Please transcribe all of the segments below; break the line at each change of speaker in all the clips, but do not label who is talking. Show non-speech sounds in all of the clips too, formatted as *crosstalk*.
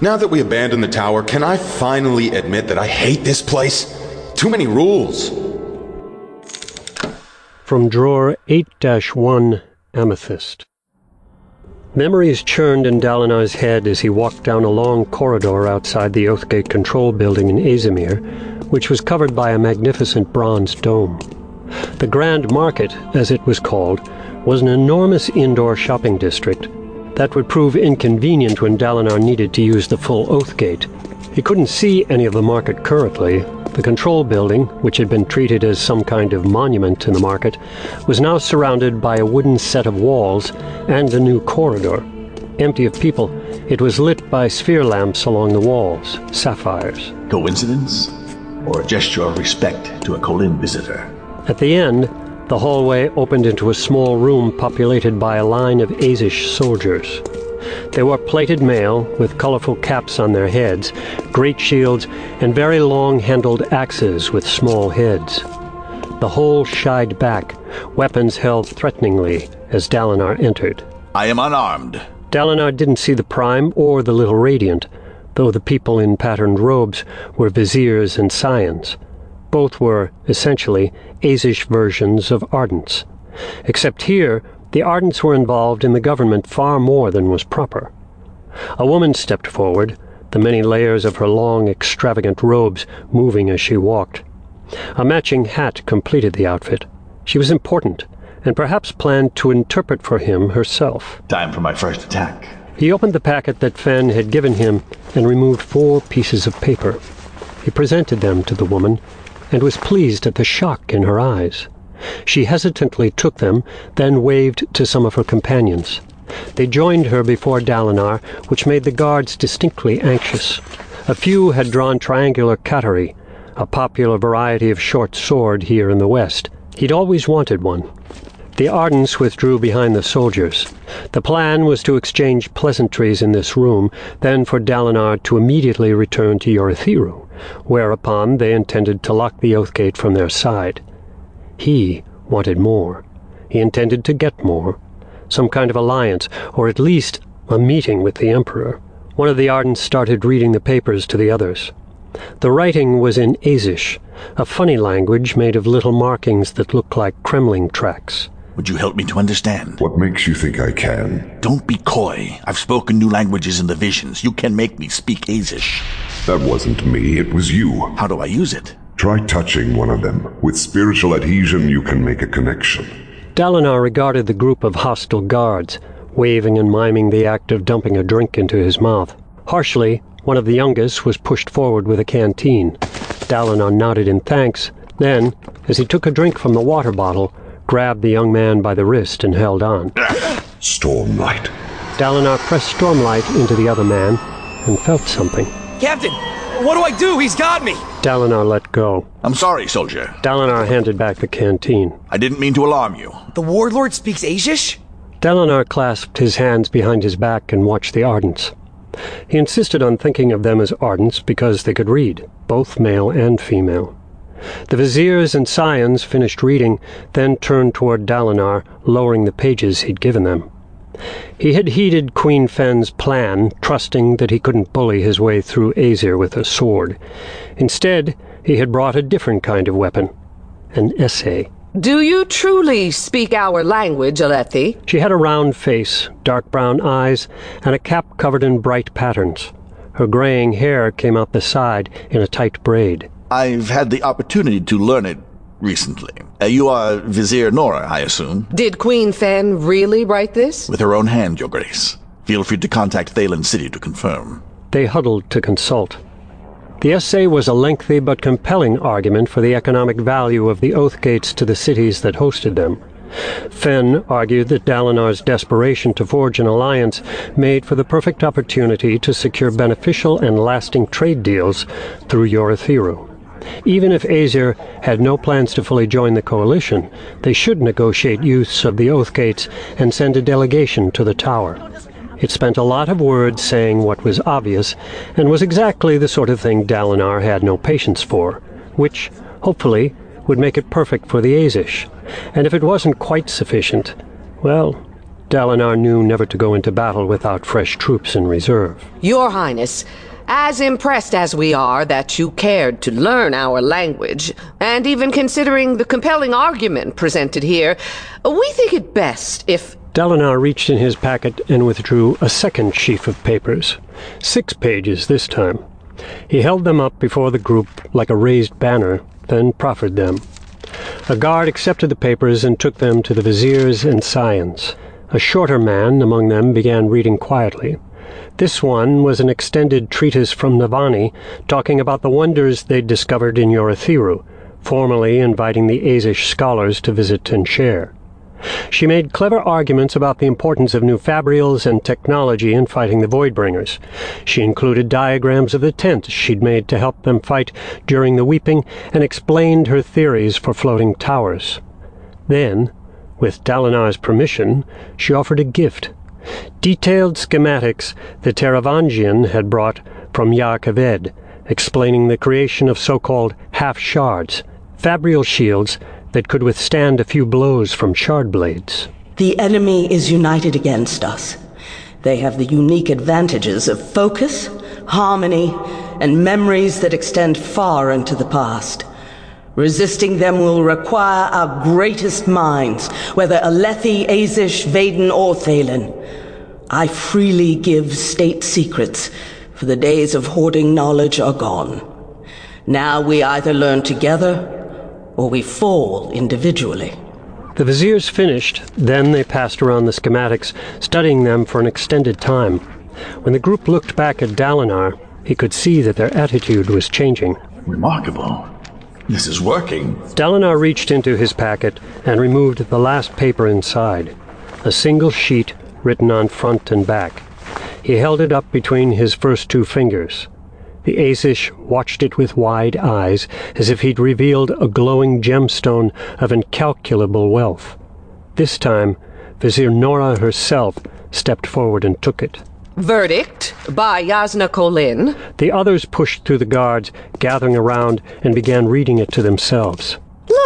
Now that we abandoned the tower, can I finally admit that I hate this place? Too many rules.
From drawer 8 1 Amethyst. Memories churned in Dalinar's head as he walked down a long corridor outside the Oathgate control building in Azimir, which was covered by a magnificent bronze dome. The Grand Market, as it was called, was an enormous indoor shopping district that would prove inconvenient when Dalinar needed to use the full oath gate. He couldn't see any of the market currently. The control building, which had been treated as some kind of monument in the market, was now surrounded by a wooden set of walls and a new corridor. Empty of people, it was lit by sphere lamps along the walls, sapphires.
Coincidence? Or a gesture of respect to a Kholin visitor?
At the end, the hallway opened into a small room populated by a line of Azish soldiers. They wore plated mail with colorful caps on their heads, great shields, and very long-handled axes with small heads. The whole shied back, weapons held threateningly as Dalinar entered.
I am unarmed.
Dalinar didn't see the Prime or the Little Radiant, though the people in patterned robes were viziers and scions. Both were, essentially, Azish versions of Ardents. Except here, the Ardents were involved in the government far more than was proper. A woman stepped forward, the many layers of her long, extravagant robes moving as she walked. A matching hat completed the outfit. She was important, and perhaps planned to interpret for him herself.
Time for my first attack.
He opened the packet that Fen had given him and removed four pieces of paper. He presented them to the woman, and was pleased at the shock in her eyes. She hesitantly took them, then waved to some of her companions. They joined her before Dalinar, which made the guards distinctly anxious. A few had drawn triangular katari, a popular variety of short sword here in the West. He'd always wanted one. The Ardents withdrew behind the soldiers. The plan was to exchange pleasantries in this room, then for Dalinar to immediately return to Urithiru, whereupon they intended to lock the Oathgate from their side. He wanted more. He intended to get more. Some kind of alliance, or at least a meeting with the Emperor. One of the Ardents started reading the papers to the others. The writing was in Azish, a funny language made of little markings that looked like cremling tracks.
Would you help me to understand?
What makes you think I can?
Don't be coy. I've spoken new languages in the visions. You can make me speak Azish.
That wasn't me, it was you.
How do I use it?
Try touching one of them. With spiritual adhesion, you can make a connection.
Dalinar regarded the group of hostile guards, waving and miming the act of dumping a drink into his mouth. Harshly, one of the youngest was pushed forward with a canteen. Dalinar nodded in thanks, then, as he took a drink from the water bottle, grabbed the young man by the wrist and held on. *laughs*
Stormlight.
Dalinar pressed Stormlight into the other man and felt something.
Captain, what do I do? He's got me!
Dalinar let go.
I'm sorry, soldier.
Dalinar handed back the canteen.
I didn't mean to alarm you.
The warlord speaks Azish?
Dalinar clasped his hands behind his back and watched the Ardents. He insisted on thinking of them as Ardents because they could read, both male and female. The viziers and scions finished reading, then turned toward Dalinar, lowering the pages he'd given them. He had heeded Queen Fen's plan, trusting that he couldn't bully his way through Azir with a sword. Instead, he had brought a different kind of weapon an essay.
Do you truly speak our language, Alethi?
She had a round face, dark brown eyes, and a cap covered in bright patterns. Her graying hair came out the side in a tight braid.
I've had the opportunity to learn it recently. Uh, you are Vizier Noura, I assume?
Did Queen Fen really write this?
With her own hand, Your Grace. Feel free to contact Thaylen City to confirm.
They huddled to consult. The essay was a lengthy but compelling argument for the economic value of the oath gates to the cities that hosted them. Fen argued that Dalinar's desperation to forge an alliance made for the perfect opportunity to secure beneficial and lasting trade deals through Urithiru. Even if Azir had no plans to fully join the coalition, they should negotiate use of the Oath Gates and send a delegation to the tower. It spent a lot of words saying what was obvious, and was exactly the sort of thing Dalinar had no patience for, which, hopefully, would make it perfect for the Azish. And if it wasn't quite sufficient, well, Dalinar knew never to go into battle without fresh troops in reserve.
Your Highness, as impressed as we are that you cared to learn our language, and even considering the compelling argument presented here, we think it best if.
Dalinar reached in his packet and withdrew a second sheaf of papers. Six pages this time. He held them up before the group like a raised banner, then proffered them. A guard accepted the papers and took them to the viziers and scions. A shorter man among them began reading quietly. This one was an extended treatise from Navani, talking about the wonders they'd discovered in Urithiru, formally inviting the Azish scholars to visit and share. She made clever arguments about the importance of new fabrials and technology in fighting the Voidbringers. She included diagrams of the tents she'd made to help them fight during the weeping and explained her theories for floating towers. Then, with Dalinar's permission, she offered a gift. Detailed schematics the Taravangian had brought from Keved, explaining the creation of so-called half-shards, fabrial shields that could withstand a few blows from shard blades.
The enemy is united against us. They have the unique advantages of focus, harmony, and memories that extend far into the past. Resisting them will require our greatest minds, whether Alethi, Azish, Veden, or Thaylen. I freely give state secrets, for the days of hoarding knowledge are gone. Now we either learn together, or we fall individually.
The viziers finished, then they passed around the schematics, studying them for an extended time. When the group looked back at Dalinar, he could see that their attitude was changing.
Remarkable. This is working.
Dalinar reached into his packet and removed the last paper inside, a single sheet written on front and back. He held it up between his first two fingers. The Azish watched it with wide eyes, as if he'd revealed a glowing gemstone of incalculable wealth. This time, Vizier Noura herself stepped forward and took it.
Verdict by Jasnah Kholin.
The others pushed through the guards, gathering around, and began reading it to themselves.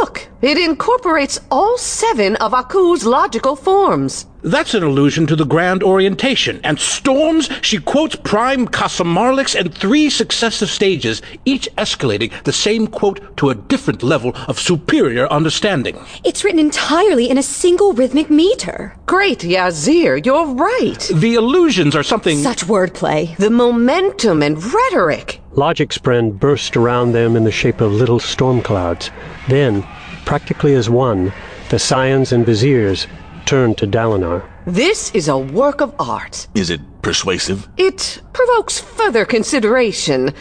Look, it incorporates all seven of Aku's logical forms.
That's an allusion to the Grand Orientation. And Storms, she quotes Prime Kasamarlix in three successive stages, each escalating the same quote to a different level of superior understanding.
It's written entirely in a single rhythmic meter.
Great, Yazir, you're right.
The allusions are something.
Such wordplay.
The momentum and rhetoric.
Logicspren burst around them in the shape of little storm clouds. Then, practically as one, the scions and viziers turned to Dalinar.
This is a work of art.
Is it persuasive?
It provokes further consideration.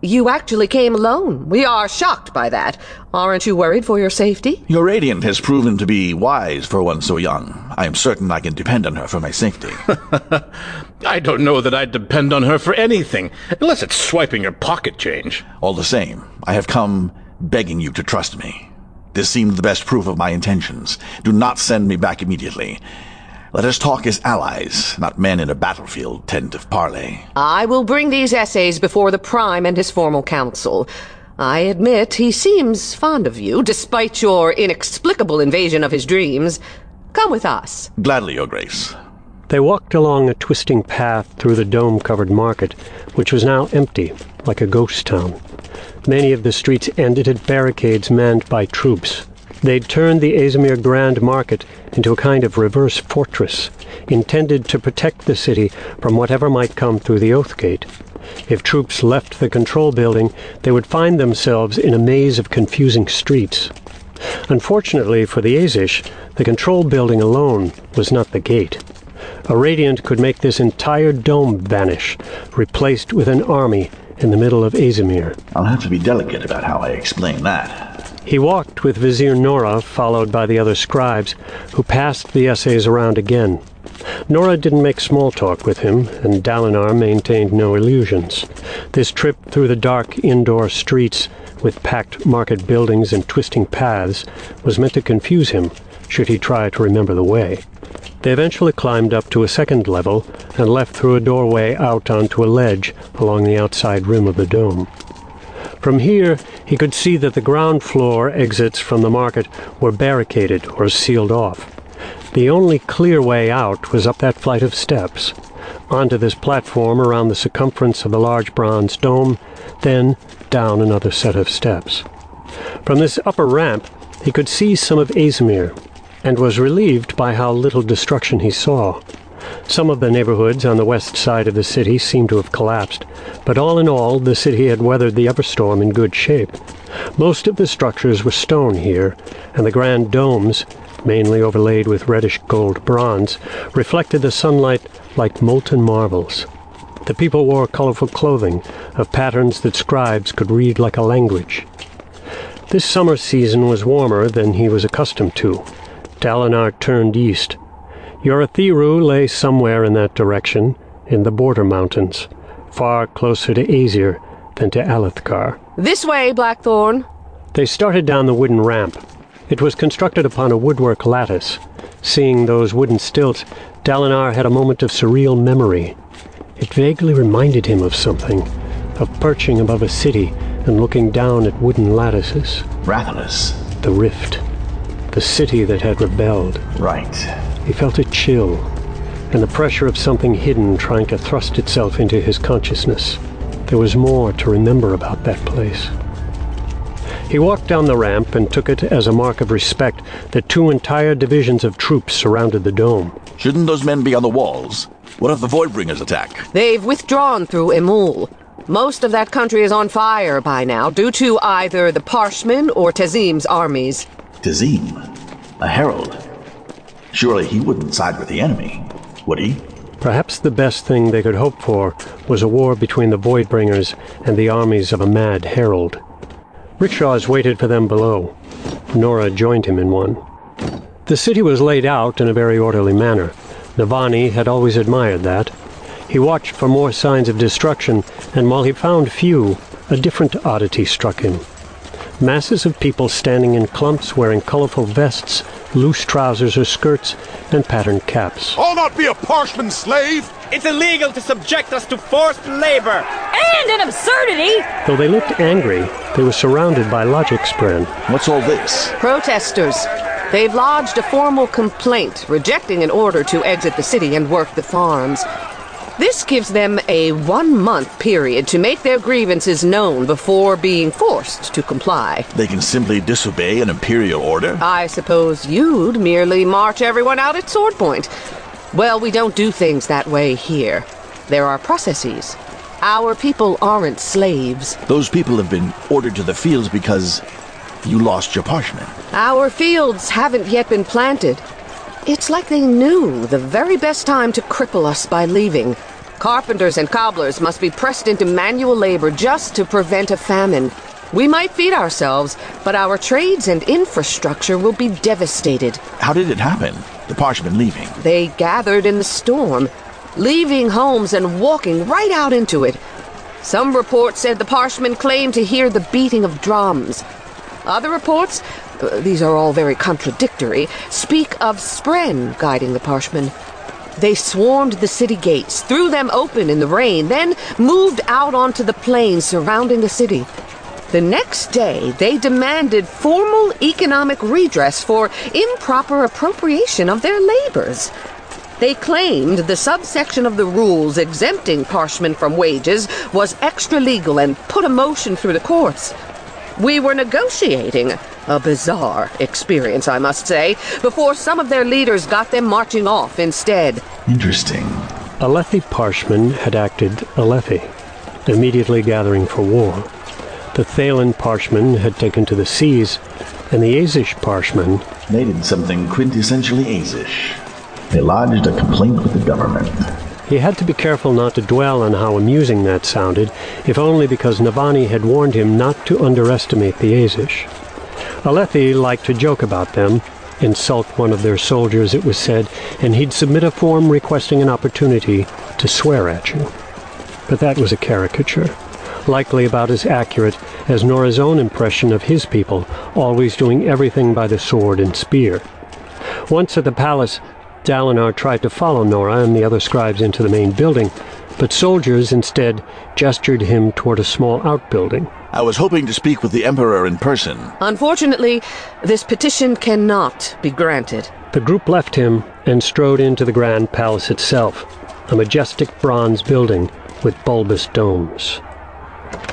You actually came alone. We are shocked by that. Aren't you worried for your safety?
Your Radiant has proven to be wise for one so young. I am certain I can depend on her for my safety. *laughs* *laughs*
I don't know that I'd depend on her for anything, unless it's swiping your pocket change.
All the same, I have come begging you to trust me. This seemed the best proof of my intentions. Do not send me back immediately. Let us talk as allies, not men in a battlefield tent of parley.
I will bring these essays before the Prime and his formal council. I admit he seems fond of you, despite your inexplicable invasion of his dreams. Come with us.
Gladly, Your Grace.
They walked along a twisting path through the dome-covered market, which was now empty, like a ghost town. Many of the streets ended at barricades manned by troops. They'd turned the Azimir Grand Market into a kind of reverse fortress, intended to protect the city from whatever might come through the Oath Gate. If troops left the control building, they would find themselves in a maze of confusing streets. Unfortunately for the Azish, the control building alone was not the gate. A Radiant could make this entire dome vanish, replaced with an army in the middle of Azimir.
I'll have to be delicate about how I explain that.
He walked with Vizier Noura, followed by the other scribes, who passed the essays around again. Noura didn't make small talk with him, and Dalinar maintained no illusions. This trip through the dark indoor streets, with packed market buildings and twisting paths, was meant to confuse him, should he try to remember the way. They eventually climbed up to a second level and left through a doorway out onto a ledge along the outside rim of the dome. From here, he could see that the ground floor exits from the market were barricaded or sealed off. The only clear way out was up that flight of steps, onto this platform around the circumference of the large bronze dome, then down another set of steps. From this upper ramp, he could see some of Azimir, and was relieved by how little destruction he saw. Some of the neighborhoods on the west side of the city seemed to have collapsed, but all in all, the city had weathered the Everstorm in good shape. Most of the structures were stone here, and the grand domes, mainly overlaid with reddish gold bronze, reflected the sunlight like molten marbles. The people wore colorful clothing of patterns that scribes could read like a language. This summer season was warmer than he was accustomed to. Dalinar turned east. Urithiru lay somewhere in that direction, in the border mountains, far closer to Azir than to Alethkar.
This way, Blackthorn.
They started down the wooden ramp. It was constructed upon a woodwork lattice. Seeing those wooden stilts, Dalinar had a moment of surreal memory. It vaguely reminded him of something, of perching above a city and looking down at wooden lattices.
Rathalas.
The rift. The city that had rebelled.
Right.
He felt a chill, and the pressure of something hidden trying to thrust itself into his consciousness. There was more to remember about that place. He walked down the ramp and took it as a mark of respect that two entire divisions of troops surrounded the dome.
Shouldn't those men be on the walls? What if the Voidbringers attack?
They've withdrawn through Emul. Most of that country is on fire by now, due to either the Parshmen or Tezim's armies.
Tezim? A herald? Surely he wouldn't side with the enemy, would he?
Perhaps the best thing they could hope for was a war between the Voidbringers and the armies of a mad herald. Rickshaws waited for them below. Noura joined him in one. The city was laid out in a very orderly manner. Navani had always admired that. He watched for more signs of destruction, and while he found few, a different oddity struck him. Masses of people standing in clumps wearing colorful vests, loose trousers or skirts, and patterned caps.
I'll not be a parchment slave!
It's illegal to subject us to forced labor!
And an absurdity!
Though they looked angry, they were surrounded by logic spren.
What's all this?
Protesters. They've lodged a formal complaint rejecting an order to exit the city and work the farms. This gives them a one month period to make their grievances known before being forced to comply.
They can simply disobey an imperial order?
I suppose you'd merely march everyone out at sword point. Well, we don't do things that way here. There are processes. Our people aren't slaves.
Those people have been ordered to the fields because you lost your parshmen.
Our fields haven't yet been planted. It's like they knew the very best time to cripple us by leaving. Carpenters and cobblers must be pressed into manual labor just to prevent a famine. We might feed ourselves, but our trades and infrastructure will be devastated.
How did it happen? The parshmen leaving?
They gathered in the storm, leaving homes and walking right out into it. Some reports said the parshmen claimed to hear the beating of drums. Other reports, these are all very contradictory, speak of Spren guiding the Parshmen. They swarmed the city gates, threw them open in the rain, then moved out onto the plains surrounding the city. The next day, they demanded formal economic redress for improper appropriation of their labors. They claimed the subsection of the rules exempting Parshmen from wages was extra legal and put a motion through the courts. We were negotiating, a bizarre experience, I must say, before some of their leaders got them marching off instead.
Interesting.
Alethi Parshmen had acted Alethi, immediately gathering for war. The Thaylen Parshmen had taken to the seas, and the Azish Parshmen...
They did something quintessentially Azish. They lodged a complaint with the government.
He had to be careful not to dwell on how amusing that sounded, if only because Navani had warned him not to underestimate the Azish. Alethi liked to joke about them, insult one of their soldiers, it was said, and he'd submit a form requesting an opportunity to swear at you. But that was a caricature, likely about as accurate as Noura's own impression of his people, always doing everything by the sword and spear. Once at the palace, Dalinar tried to follow Noura and the other scribes into the main building, but soldiers instead gestured him toward a small outbuilding.
I was hoping to speak with the Emperor in person.
Unfortunately, this petition cannot be granted.
The group left him and strode into the Grand Palace itself, a majestic bronze building with bulbous domes.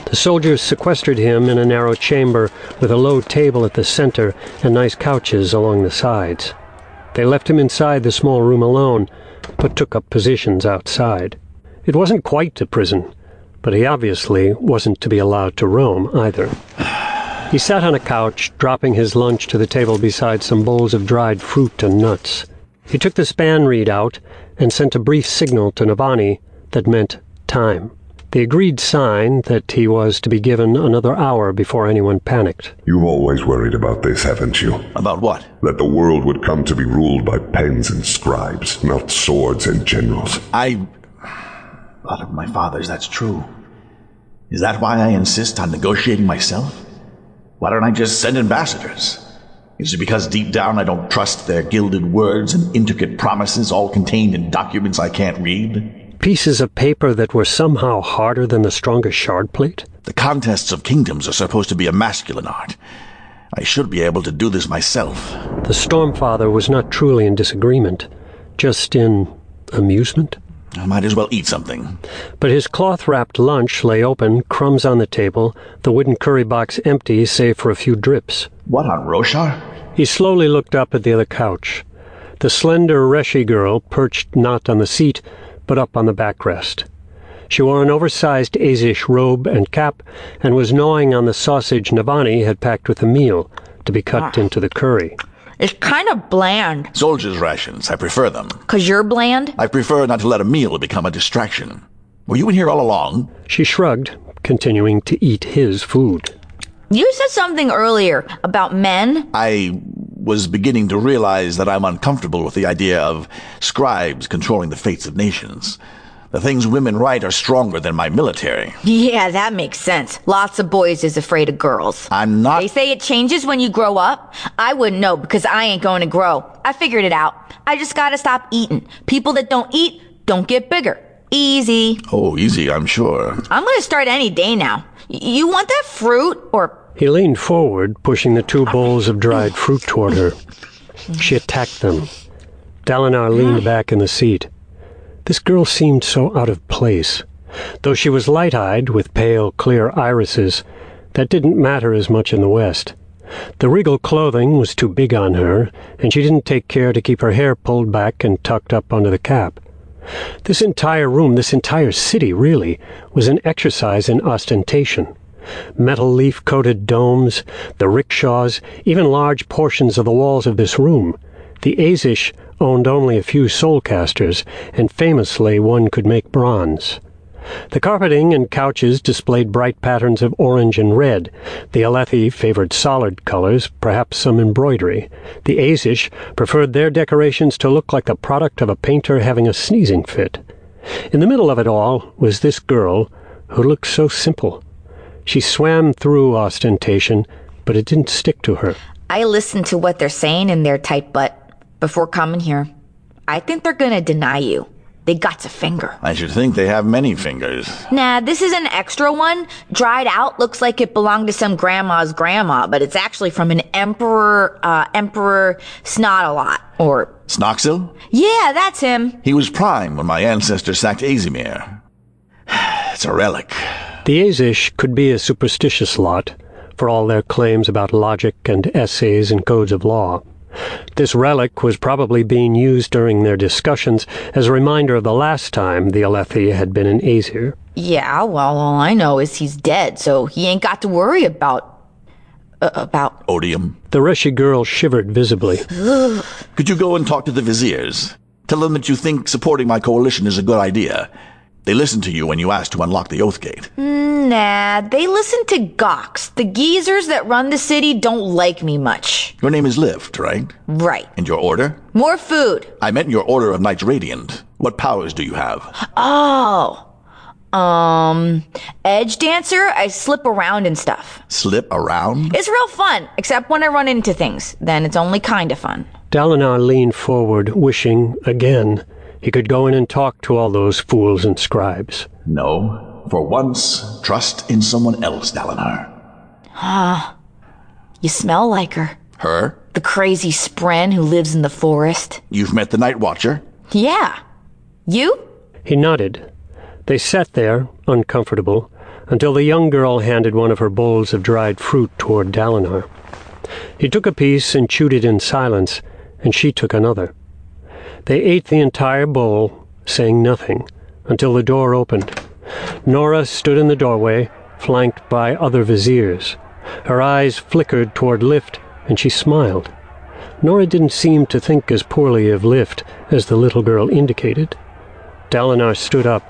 The soldiers sequestered him in a narrow chamber with a low table at the center and nice couches along the sides. They left him inside the small room alone, but took up positions outside. It wasn't quite a prison, but he obviously wasn't to be allowed to roam either. *sighs* He sat on a couch, dropping his lunch to the table beside some bowls of dried fruit and nuts. He took the span reed out and sent a brief signal to Navani that meant time. The agreed sign that he was to be given another hour before anyone panicked.
You've always worried about this, haven't you?
About what?
That the world would come to be ruled by pens and scribes, not swords and generals.
I. Thought of my fathers, that's true. Is that why I insist on negotiating myself? Why don't I just send ambassadors? Is it because deep down I don't trust their gilded words and intricate promises all contained in documents I can't read?
Pieces of paper that were somehow harder than the strongest shard plate?
The contests of kingdoms are supposed to be a masculine art. I should be able to do this myself.
The Stormfather was not truly in disagreement, just in amusement.
I might as well eat something.
But his cloth wrapped lunch lay open, crumbs on the table, the wooden curry box empty save for a few drips.
What on Roshar?
He slowly looked up at the other couch. The slender Reshi girl perched not on the seat, but up on the backrest. She wore an oversized Azish robe and cap, and was gnawing on the sausage Navani had packed with the meal, to be cut
Ah.
into the curry.
It's kind of bland.
Soldiers' rations. I prefer them.
Cause you're bland?
I prefer not to let a meal become a distraction. Were you in here all along?
She shrugged, continuing to eat his food.
You said something earlier about men.
I was beginning to realize that I'm uncomfortable with the idea of scribes controlling the fates of nations. The things women write are stronger than my military.
Yeah, that makes sense. Lots of boys is afraid of girls.
I'm not.
They say it changes when you grow up. I wouldn't know because I ain't going to grow. I figured it out. I just gotta stop eating. People that don't eat don't get bigger. Easy.
Oh, easy, I'm sure.
I'm gonna start any day now. You want that fruit or
He leaned forward, pushing the two bowls of dried fruit toward her. She attacked them. Dalinar leaned back in the seat. This girl seemed so out of place. Though she was light-eyed, with pale, clear irises, that didn't matter as much in the West. The regal clothing was too big on her, and she didn't take care to keep her hair pulled back and tucked up under the cap. This entire room, this entire city, really, was an exercise in ostentation. Metal leaf coated domes, the rickshaws, even large portions of the walls of this room. The Azish owned only a few soulcasters, and famously one could make bronze. The carpeting and couches displayed bright patterns of orange and red. The Alethi favored solid colors, perhaps some embroidery. The Azish preferred their decorations to look like the product of a painter having a sneezing fit. In the middle of it all was this girl who looked so simple. She swam through ostentation, but it didn't stick to her.
I listened to what they're saying in their tight butt before coming here. I think they're gonna deny you. They got a finger.
I should think they have many fingers.
Nah, this is an extra one. Dried out, looks like it belonged to some grandma's grandma, but it's actually from an emperor, uh, Emperor Snot-a-lot. Or,
Snoxil?
yeah, that's him.
He was prime when my ancestor sacked Azimir. *sighs* It's a relic.
The Azish could be a superstitious lot, for all their claims about logic and essays and codes of law. This relic was probably being used during their discussions as a reminder of the last time the Alethi had been in Azir.
Yeah, well, all I know is he's dead, so he ain't got to worry about. Uh, about.
Odium.
The Reshi girl shivered visibly. *sighs*
Could you go and talk to the viziers? Tell them that you think supporting my coalition is a good idea. They listened to you when you asked to unlock the Oath Gate.
Nah, they listen to Gawx. The geezers that run the city don't like me much.
Your name is Lift, right?
Right.
And your order?
More food.
I meant your order of Knights Radiant. What powers do you have?
Oh. Um, edge dancer, I slip around and stuff.
Slip around?
It's real fun, except when I run into things. Then it's only kinda fun.
Dalinar leaned forward, wishing, again, he could go in and talk to all those fools and scribes.
No. For once, trust in someone else, Dalinar.
Ah, you smell like her.
Her?
The crazy spren who lives in the forest.
You've met the Night Watcher?
Yeah. You?
He nodded. They sat there, uncomfortable, until the young girl handed one of her bowls of dried fruit toward Dalinar. He took a piece and chewed it in silence, and she took another. They ate the entire bowl, saying nothing, until the door opened. Noura stood in the doorway, flanked by other viziers. Her eyes flickered toward Lift, and she smiled. Noura didn't seem to think as poorly of Lift as the little girl indicated. Dalinar stood up,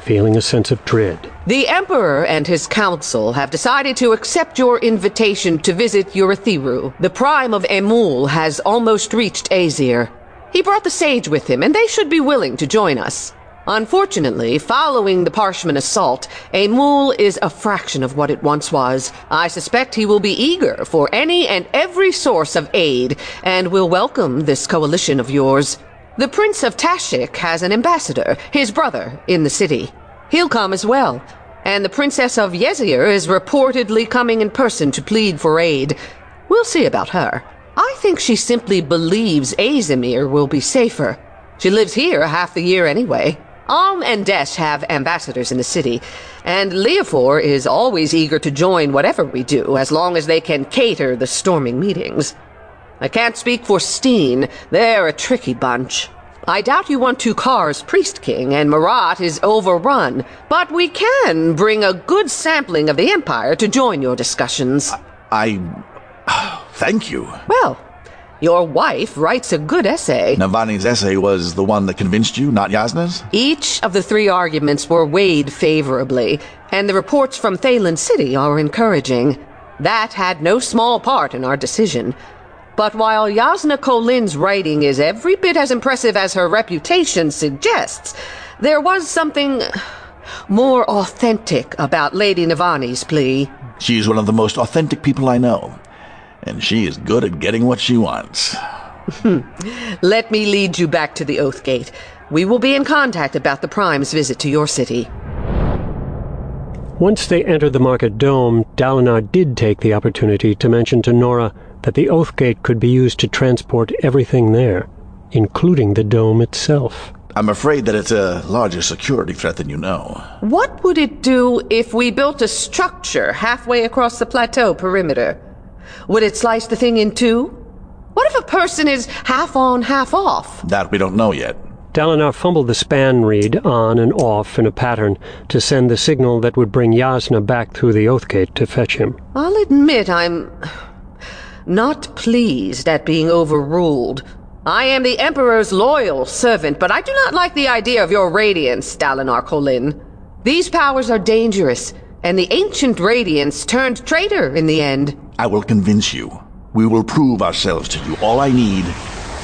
feeling a sense of dread.
The Emperor and his council have decided to accept your invitation to visit Urithiru. The prime of Emul has almost reached Azir. He brought the sage with him, and they should be willing to join us. Unfortunately, following the Parshman assault, Emul is a fraction of what it once was. I suspect he will be eager for any and every source of aid, and will welcome this coalition of yours. The Prince of Tashikk has an ambassador, his brother, in the city. He'll come as well. And the Princess of Yezier is reportedly coming in person to plead for aid. We'll see about her. I think she simply believes Azimir will be safer. She lives here half the year anyway. Alm and Desh have ambassadors in the city, and Liafor is always eager to join whatever we do, as long as they can cater the storming meetings. I can't speak for Steen. They're a tricky bunch. I doubt you want Tukar's Priest King, and Marat is overrun, but we can bring a good sampling of the Empire to join your discussions.
I. *sighs* Thank you.
Well, your wife writes a good essay.
Navani's essay was the one that convinced you, not Jasnah's?
Each of the three arguments were weighed favorably, and the reports from Thaylen City are encouraging. That had no small part in our decision. But while Jasnah Kholin's writing is every bit as impressive as her reputation suggests, there was something more authentic about Lady Navani's plea.
She's one of the most authentic people I know, and she is good at getting what she wants. Hmm.
Let me lead you back to the Oath Gate. We will be in contact about the Prime's visit to your city.
Once they entered the market dome, Dalinar did take the opportunity to mention to Noura that the Oath Gate could be used to transport everything there, including the dome itself.
I'm afraid that it's a larger security threat than you know.
What would it do if we built a structure halfway across the plateau perimeter? Would it slice the thing in two? What if a person is half on, half off?
That we don't know yet.
Dalinar fumbled the span reed on and off in a pattern to send the signal that would bring Jasnah back through the Oath Gate to fetch him.
I'll admit I'm not pleased at being overruled. I am the Emperor's loyal servant, but I do not like the idea of your radiance, Dalinar Kholin. These powers are dangerous, and the ancient radiance turned traitor in the end.
I will convince you. We will prove ourselves to you. All I need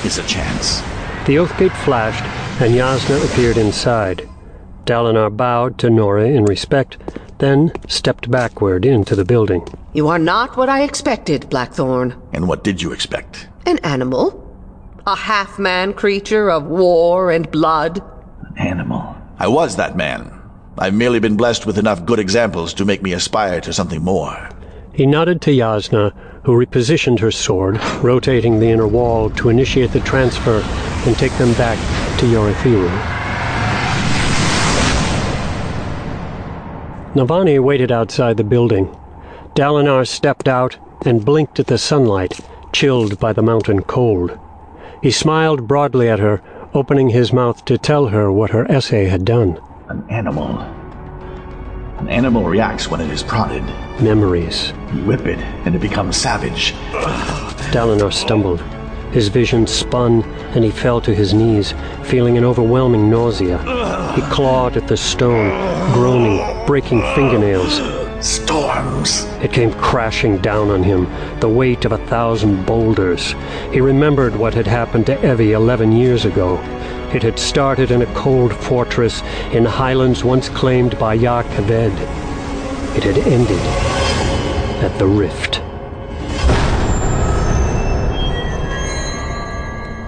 is a chance.
The oath gate flashed, and Jasnah appeared inside. Dalinar bowed to Noura in respect, then stepped backward into the building.
You are not what I expected, Blackthorn.
And what did you expect?
An animal? A half man creature of war and blood?
An animal. I was that man. I've merely been blessed with enough good examples to make me aspire to something more.
He nodded to Jasnah, who repositioned her sword, rotating the inner wall to initiate the transfer and take them back to Urithiru. Navani waited outside the building. Dalinar stepped out and blinked at the sunlight, chilled by the mountain cold. He smiled broadly at her, opening his mouth to tell her what her essay had done.
An animal. An animal reacts when it is prodded.
Memories.
You whip it, and it becomes savage.
Dalinar stumbled. His vision spun, and he fell to his knees, feeling an overwhelming nausea. He clawed at the stone, groaning, breaking fingernails.
Storms!
It came crashing down on him, the weight of a thousand boulders. He remembered what had happened to Evie eleven years ago. It had started in a cold fortress in highlands once claimed by Jah Keved. It had ended at the rift.